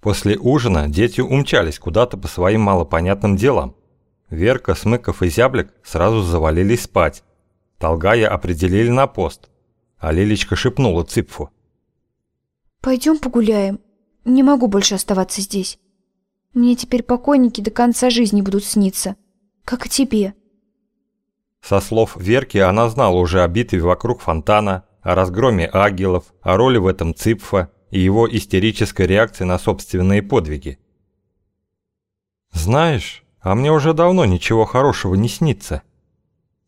После ужина дети умчались куда-то по своим малопонятным делам. Верка, Смыков и Зяблик сразу завалились спать. Толгая определили на пост, а Лилечка шепнула Цыпфу. «Пойдем погуляем. Не могу больше оставаться здесь. Мне теперь покойники до конца жизни будут сниться. Как и тебе». Со слов Верки она знала уже о битве вокруг фонтана, о разгроме агелов, о роли в этом Цыпфа и его истерической реакции на собственные подвиги. «Знаешь, а мне уже давно ничего хорошего не снится»,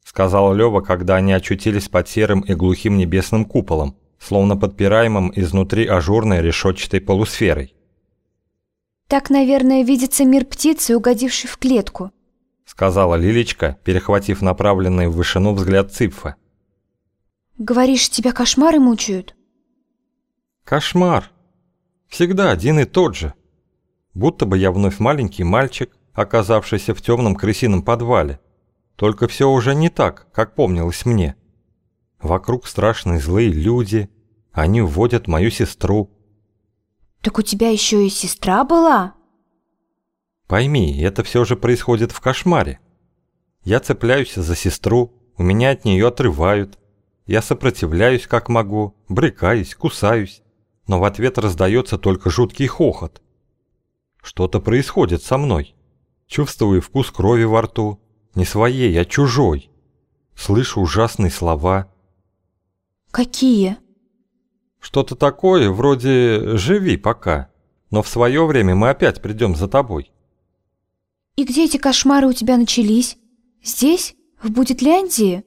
сказал Лёва, когда они очутились под серым и глухим небесным куполом, словно подпираемым изнутри ажурной решетчатой полусферой. «Так, наверное, видится мир птицы, угодившей в клетку», сказала Лилечка, перехватив направленный в вышину взгляд Цыпфа. «Говоришь, тебя кошмары мучают?» Кошмар. Всегда один и тот же. Будто бы я вновь маленький мальчик, оказавшийся в темном крысином подвале. Только все уже не так, как помнилось мне. Вокруг страшные злые люди. Они уводят мою сестру. Так у тебя еще и сестра была? Пойми, это все же происходит в кошмаре. Я цепляюсь за сестру, у меня от нее отрывают. Я сопротивляюсь как могу, брыкаюсь, кусаюсь но в ответ раздается только жуткий хохот. Что-то происходит со мной. Чувствую вкус крови во рту, не своей, а чужой. Слышу ужасные слова. Какие? Что-то такое, вроде «живи пока», но в свое время мы опять придем за тобой. И где эти кошмары у тебя начались? Здесь? В Будетляндии?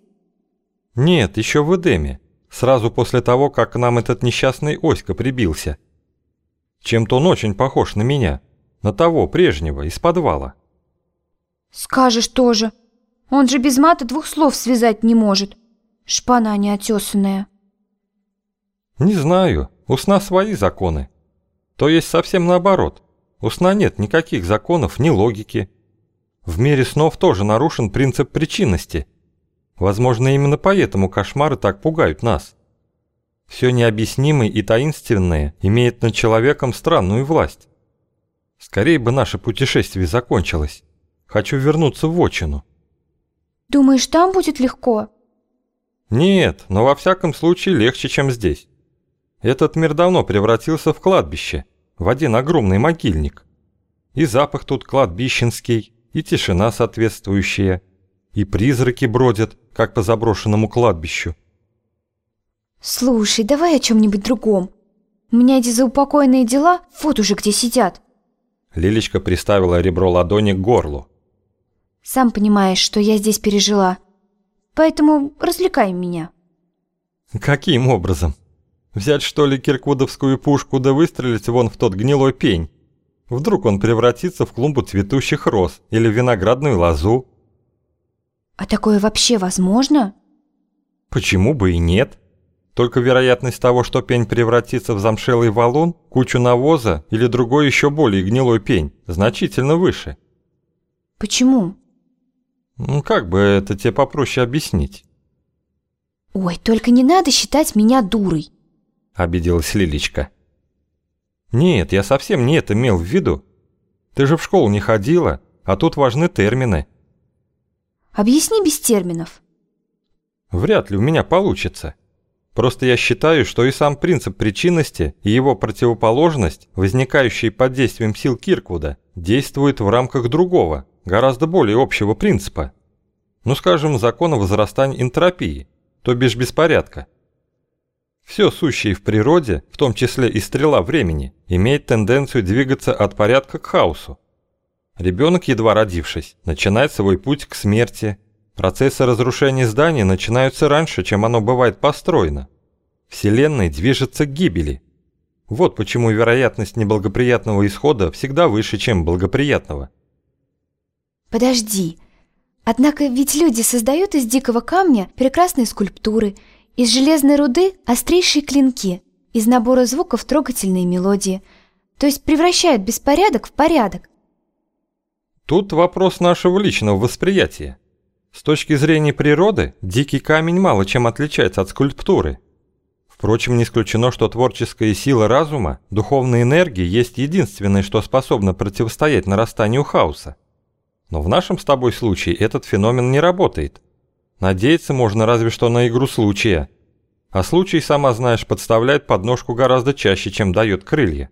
Нет, еще в Эдеме сразу после того, как к нам этот несчастный Оська прибился. Чем-то он очень похож на меня, на того прежнего, из подвала. Скажешь тоже. Он же без мата двух слов связать не может. Шпана неотесанная. Не знаю, у сна свои законы. То есть совсем наоборот. У сна нет никаких законов, ни логики. В мире снов тоже нарушен принцип причинности – Возможно, именно поэтому кошмары так пугают нас. Все необъяснимое и таинственное имеет над человеком странную власть. Скорее бы наше путешествие закончилось. Хочу вернуться в Отчину. Думаешь, там будет легко? Нет, но во всяком случае легче, чем здесь. Этот мир давно превратился в кладбище, в один огромный могильник. И запах тут кладбищенский, и тишина соответствующая, и призраки бродят, как по заброшенному кладбищу. Слушай, давай о чем-нибудь другом. У меня эти заупокойные дела вот уже где сидят. Лилечка приставила ребро ладони к горлу. Сам понимаешь, что я здесь пережила. Поэтому развлекай меня. Каким образом? Взять что ли кирквудовскую пушку да выстрелить вон в тот гнилой пень? Вдруг он превратится в клумбу цветущих роз или виноградную лозу? А такое вообще возможно? Почему бы и нет? Только вероятность того, что пень превратится в замшелый валун, кучу навоза или другой еще более гнилой пень, значительно выше. Почему? Ну, как бы это тебе попроще объяснить? Ой, только не надо считать меня дурой. Обиделась Лилечка. Нет, я совсем не это имел в виду. Ты же в школу не ходила, а тут важны термины. Объясни без терминов. Вряд ли у меня получится. Просто я считаю, что и сам принцип причинности и его противоположность, возникающие под действием сил Кирквуда, действуют в рамках другого, гораздо более общего принципа. Ну скажем, закона возрастания энтропии, то бишь беспорядка. Все сущее в природе, в том числе и стрела времени, имеет тенденцию двигаться от порядка к хаосу. Ребенок, едва родившись, начинает свой путь к смерти. Процессы разрушения здания начинаются раньше, чем оно бывает построено. Вселенная движется к гибели. Вот почему вероятность неблагоприятного исхода всегда выше, чем благоприятного. Подожди. Однако ведь люди создают из дикого камня прекрасные скульптуры, из железной руды острейшие клинки, из набора звуков трогательные мелодии, то есть превращают беспорядок в порядок. Тут вопрос нашего личного восприятия. С точки зрения природы, дикий камень мало чем отличается от скульптуры. Впрочем, не исключено, что творческая сила разума, духовная энергия есть единственное, что способно противостоять нарастанию хаоса. Но в нашем с тобой случае этот феномен не работает. Надеяться можно разве что на игру случая. А случай, сама знаешь, подставляет подножку гораздо чаще, чем дает крылья.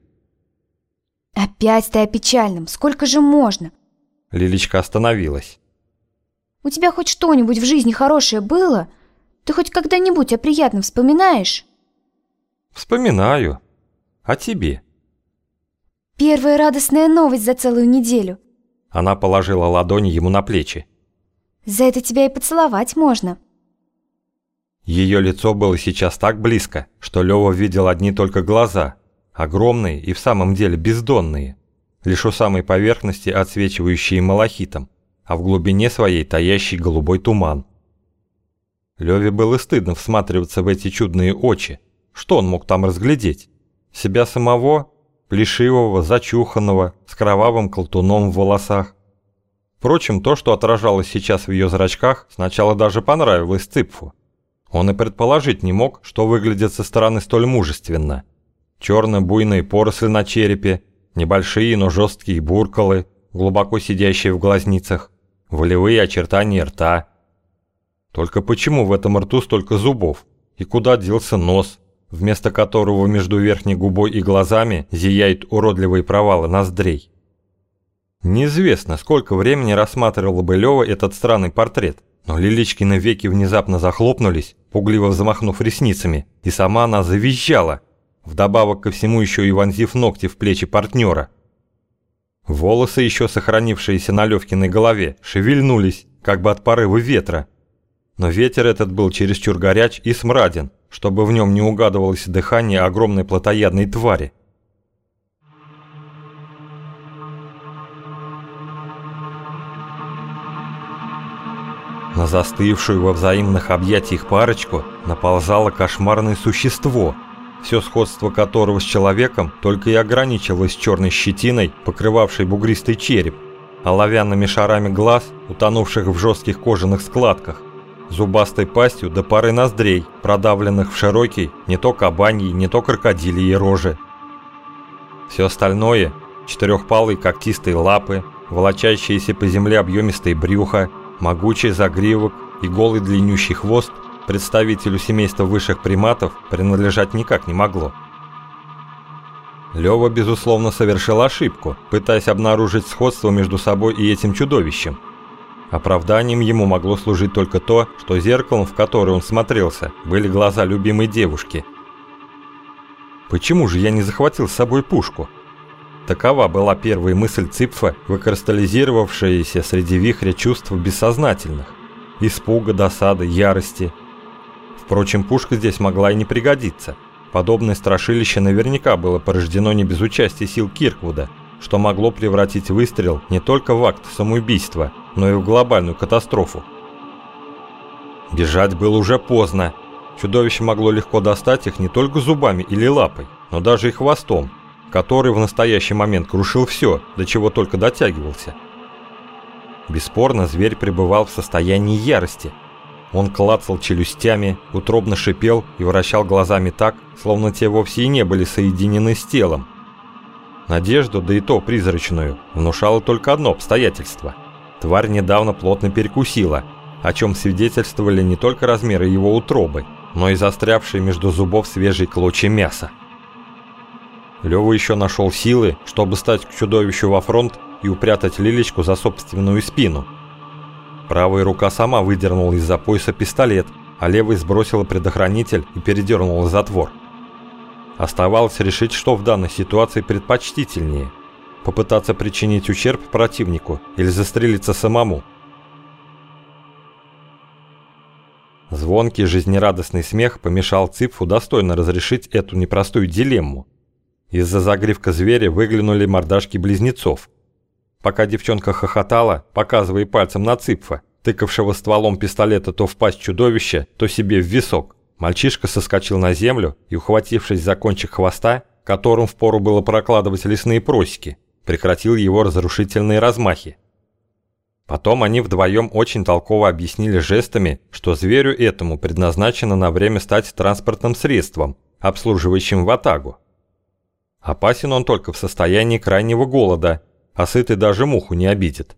Опять ты о печальном. Сколько же можно? Лиличка остановилась. У тебя хоть что-нибудь в жизни хорошее было? Ты хоть когда-нибудь о приятном вспоминаешь? Вспоминаю. А тебе? Первая радостная новость за целую неделю. Она положила ладони ему на плечи. За это тебя и поцеловать можно. Ее лицо было сейчас так близко, что Лёва видел одни только глаза, огромные и в самом деле бездонные, лишь у самой поверхности отсвечивающие малахитом, а в глубине своей таящий голубой туман. Лёве было стыдно всматриваться в эти чудные очи. Что он мог там разглядеть? Себя самого, плешивого, зачуханного, с кровавым колтуном в волосах. Впрочем, то, что отражалось сейчас в ее зрачках, сначала даже понравилось Цыпфу. Он и предположить не мог, что выглядит со стороны столь мужественно. Черно-буйные поросли на черепе, небольшие, но жесткие буркалы, глубоко сидящие в глазницах, волевые очертания рта. Только почему в этом рту столько зубов? И куда делся нос, вместо которого между верхней губой и глазами зияют уродливые провалы ноздрей? Неизвестно, сколько времени рассматривал бы Лёва этот странный портрет, но Лиличкины веки внезапно захлопнулись, пугливо взмахнув ресницами, и сама она завизжала, вдобавок ко всему еще и вонзив ногти в плечи партнера. Волосы, еще сохранившиеся на Левкиной голове, шевельнулись, как бы от порыва ветра. Но ветер этот был чересчур горяч и смраден, чтобы в нем не угадывалось дыхание огромной плотоядной твари. На застывшую во взаимных объятиях парочку наползало кошмарное существо – все сходство которого с человеком только и ограничивалось черной щетиной, покрывавшей бугристый череп, оловянными шарами глаз, утонувших в жестких кожаных складках, зубастой пастью до пары ноздрей, продавленных в широкий не то кабаньи, не то крокодилии рожи. Все остальное – четырехпалые когтистые лапы, волочащиеся по земле объемистые брюха, могучий загривок и голый длиннющий хвост – представителю семейства высших приматов принадлежать никак не могло. Лёва, безусловно, совершил ошибку, пытаясь обнаружить сходство между собой и этим чудовищем. Оправданием ему могло служить только то, что зеркалом, в которое он смотрелся, были глаза любимой девушки. «Почему же я не захватил с собой пушку?» Такова была первая мысль Ципфа, выкристаллизировавшаяся среди вихря чувств бессознательных. Испуга, досады, ярости – Впрочем, пушка здесь могла и не пригодиться. Подобное страшилище наверняка было порождено не без участия сил Кирквуда, что могло превратить выстрел не только в акт самоубийства, но и в глобальную катастрофу. Бежать было уже поздно. Чудовище могло легко достать их не только зубами или лапой, но даже и хвостом, который в настоящий момент крушил все, до чего только дотягивался. Бесспорно, зверь пребывал в состоянии ярости – он клацал челюстями, утробно шипел и вращал глазами так, словно те вовсе и не были соединены с телом. Надежду, да и то призрачную, внушало только одно обстоятельство. Тварь недавно плотно перекусила, о чем свидетельствовали не только размеры его утробы, но и застрявшие между зубов свежие клочья мяса. Лёва еще нашел силы, чтобы стать к чудовищу во фронт и упрятать Лилечку за собственную спину – Правая рука сама выдернула из-за пояса пистолет, а левой сбросила предохранитель и передернула затвор. Оставалось решить, что в данной ситуации предпочтительнее – попытаться причинить ущерб противнику или застрелиться самому. Звонкий жизнерадостный смех помешал Ципфу достойно разрешить эту непростую дилемму. Из-за загривка зверя выглянули мордашки близнецов – Пока девчонка хохотала, показывая пальцем на Цыпфа, тыкавшего стволом пистолета то в пасть чудовища, то себе в висок, мальчишка соскочил на землю и, ухватившись за кончик хвоста, которым впору было прокладывать лесные просеки, прекратил его разрушительные размахи. Потом они вдвоем очень толково объяснили жестами, что зверю этому предназначено на время стать транспортным средством, обслуживающим ватагу. Опасен он только в состоянии крайнего голода, а сытый даже муху не обидит.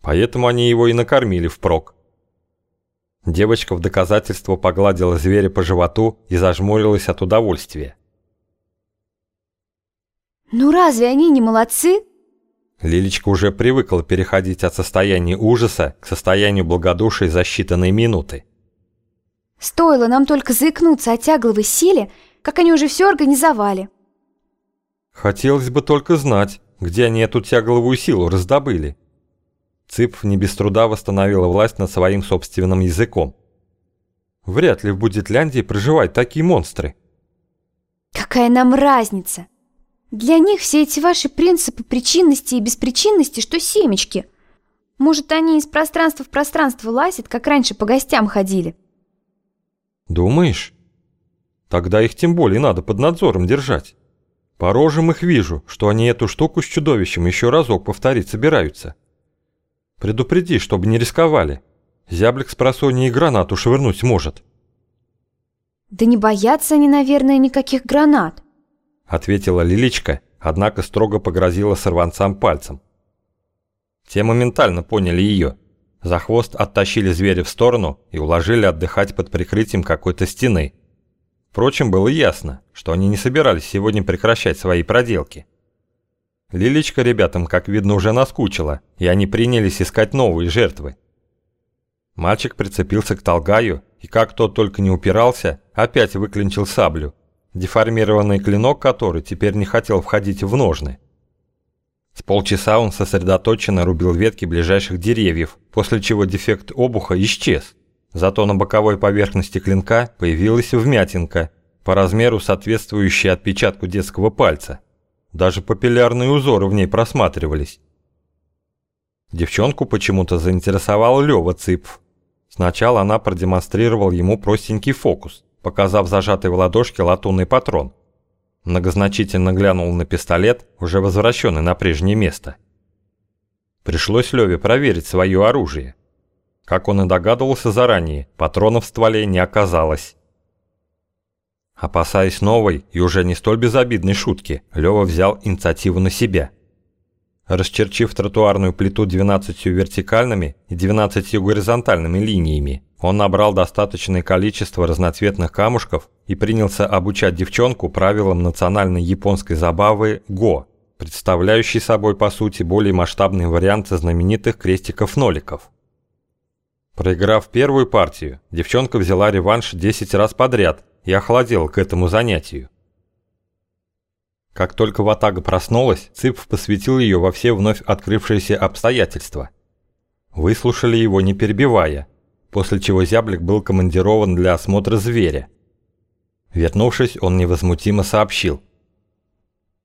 Поэтому они его и накормили впрок. Девочка в доказательство погладила зверя по животу и зажмурилась от удовольствия. «Ну разве они не молодцы?» Лилечка уже привыкла переходить от состояния ужаса к состоянию благодушия за считанные минуты. «Стоило нам только заикнуться о тягловой силе, как они уже все организовали». «Хотелось бы только знать, где они эту тягловую силу раздобыли». Цып не без труда восстановила власть над своим собственным языком. «Вряд ли в Будетляндии проживают такие монстры». «Какая нам разница?» Для них все эти ваши принципы причинности и беспричинности, что семечки. Может, они из пространства в пространство лазят, как раньше по гостям ходили. Думаешь? Тогда их тем более надо под надзором держать. По рожам их вижу, что они эту штуку с чудовищем еще разок повторить собираются. Предупреди, чтобы не рисковали. Зяблик с просонья и гранату швырнуть может. Да не боятся они, наверное, никаких гранат ответила Лиличка, однако строго погрозила сорванцам пальцем. Те моментально поняли ее. За хвост оттащили зверя в сторону и уложили отдыхать под прикрытием какой-то стены. Впрочем, было ясно, что они не собирались сегодня прекращать свои проделки. Лиличка ребятам, как видно, уже наскучила, и они принялись искать новые жертвы. Мальчик прицепился к Толгаю, и как тот только не упирался, опять выклинчил саблю, деформированный клинок который теперь не хотел входить в ножны. С полчаса он сосредоточенно рубил ветки ближайших деревьев, после чего дефект обуха исчез. Зато на боковой поверхности клинка появилась вмятинка, по размеру соответствующая отпечатку детского пальца. Даже папиллярные узоры в ней просматривались. Девчонку почему-то заинтересовал Лёва Цыпф. Сначала она продемонстрировала ему простенький фокус – показав зажатый в ладошке латунный патрон. Многозначительно глянул на пистолет, уже возвращенный на прежнее место. Пришлось Леве проверить свое оружие. Как он и догадывался заранее, патронов в стволе не оказалось. Опасаясь новой и уже не столь безобидной шутки, Лева взял инициативу на себя. Расчерчив тротуарную плиту 12 вертикальными и 12 горизонтальными линиями, он набрал достаточное количество разноцветных камушков и принялся обучать девчонку правилам национальной японской забавы «го», представляющей собой по сути более масштабный вариант знаменитых крестиков-ноликов. Проиграв первую партию, девчонка взяла реванш 10 раз подряд и охладела к этому занятию. Как только Ватага проснулась, Цыпов посвятил ее во все вновь открывшиеся обстоятельства. Выслушали его не перебивая – после чего зяблик был командирован для осмотра зверя. Вернувшись, он невозмутимо сообщил.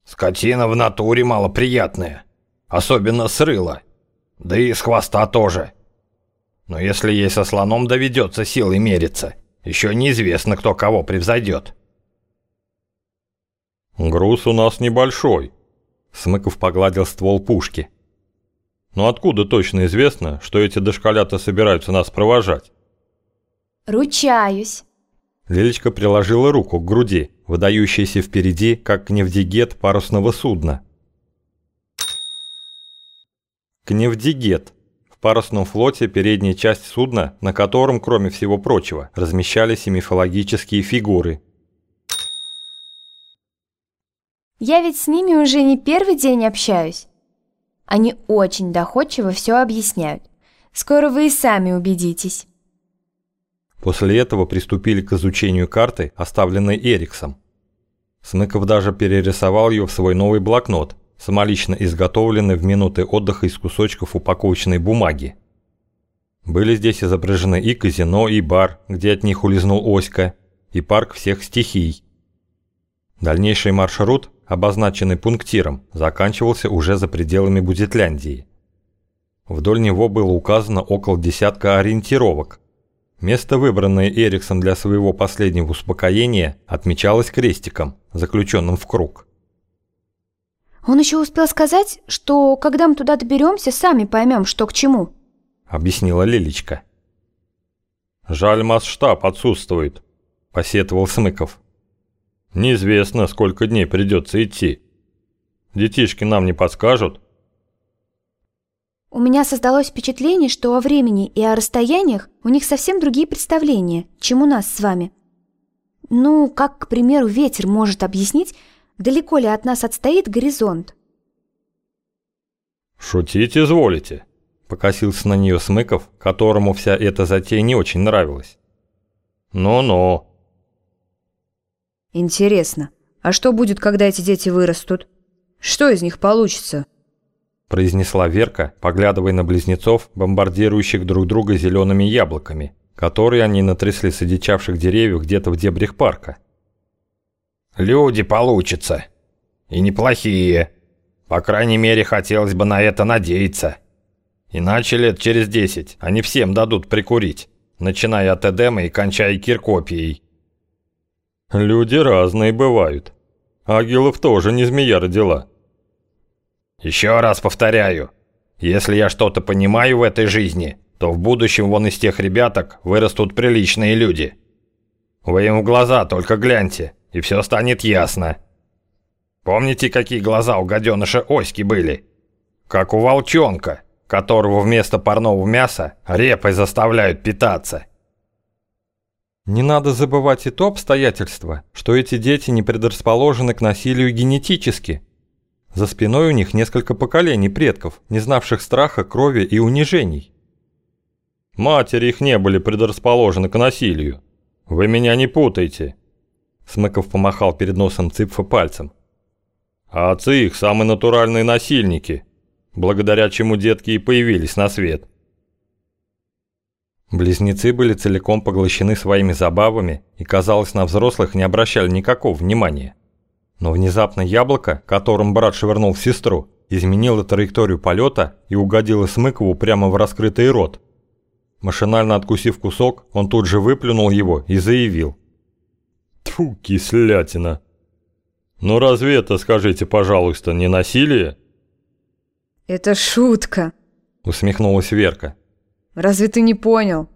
«Скотина в натуре малоприятная, особенно с рыла, да и с хвоста тоже. Но если ей со слоном доведется силой мериться, еще неизвестно, кто кого превзойдет». «Груз у нас небольшой», — Смыков погладил ствол пушки. Но откуда точно известно, что эти дошколята собираются нас провожать? Ручаюсь. Лилечка приложила руку к груди, выдающейся впереди, как кневдигет парусного судна. Кневдигет. В парусном флоте передняя часть судна, на котором, кроме всего прочего, размещались и мифологические фигуры. Я ведь с ними уже не первый день общаюсь. Они очень доходчиво все объясняют. Скоро вы и сами убедитесь. После этого приступили к изучению карты, оставленной Эриксом. Смыков даже перерисовал ее в свой новый блокнот, самолично изготовленный в минуты отдыха из кусочков упаковочной бумаги. Были здесь изображены и казино, и бар, где от них улизнул Оська, и парк всех стихий. Дальнейший маршрут обозначенный пунктиром, заканчивался уже за пределами Будетляндии. Вдоль него было указано около десятка ориентировок. Место, выбранное Эриксон для своего последнего успокоения, отмечалось крестиком, заключенным в круг. Он еще успел сказать, что когда мы туда доберемся, сами поймем, что к чему. объяснила Лилечка. «Жаль, масштаб отсутствует», – посетовал Смыков. «Неизвестно, сколько дней придется идти. Детишки нам не подскажут?» У меня создалось впечатление, что о времени и о расстояниях у них совсем другие представления, чем у нас с вами. Ну, как, к примеру, ветер может объяснить, далеко ли от нас отстоит горизонт. «Шутить изволите», — покосился на нее Смыков, которому вся эта затея не очень нравилась. «Ну-ну». «Интересно, а что будет, когда эти дети вырастут? Что из них получится?» произнесла Верка, поглядывая на близнецов, бомбардирующих друг друга зелеными яблоками, которые они натрясли с одичавших деревьев где-то в дебрях парка. «Люди получатся. И неплохие. По крайней мере, хотелось бы на это надеяться. Иначе лет через десять они всем дадут прикурить, начиная от Эдема и кончая Киркопией». «Люди разные бывают. Агилов тоже не змея родила», еще раз повторяю, если я что-то понимаю в этой жизни, то в будущем вон из тех ребяток вырастут приличные люди. Вы им в глаза только гляньте, и все станет ясно. Помните, какие глаза у гаденыша Оськи были? Как у волчонка, которого вместо парного мяса репой заставляют питаться. Не надо забывать и то обстоятельство, что эти дети не предрасположены к насилию генетически – за спиной у них несколько поколений предков, не знавших страха, крови и унижений. Матери их не были предрасположены к насилию. Вы меня не путайте. Смыков помахал перед носом Цыпфа пальцем. А отцы их самые натуральные насильники, благодаря чему детки и появились на свет. Близнецы были целиком поглощены своими забавами и, казалось, на взрослых не обращали никакого внимания. Но внезапно яблоко, которым брат швырнул в сестру, изменило траекторию полета и угодило Смыкову прямо в раскрытый рот. Машинально откусив кусок, он тут же выплюнул его и заявил. «Тьфу, кислятина! Ну разве это, скажите, пожалуйста, не насилие?» «Это шутка», — усмехнулась Верка. «Разве ты не понял?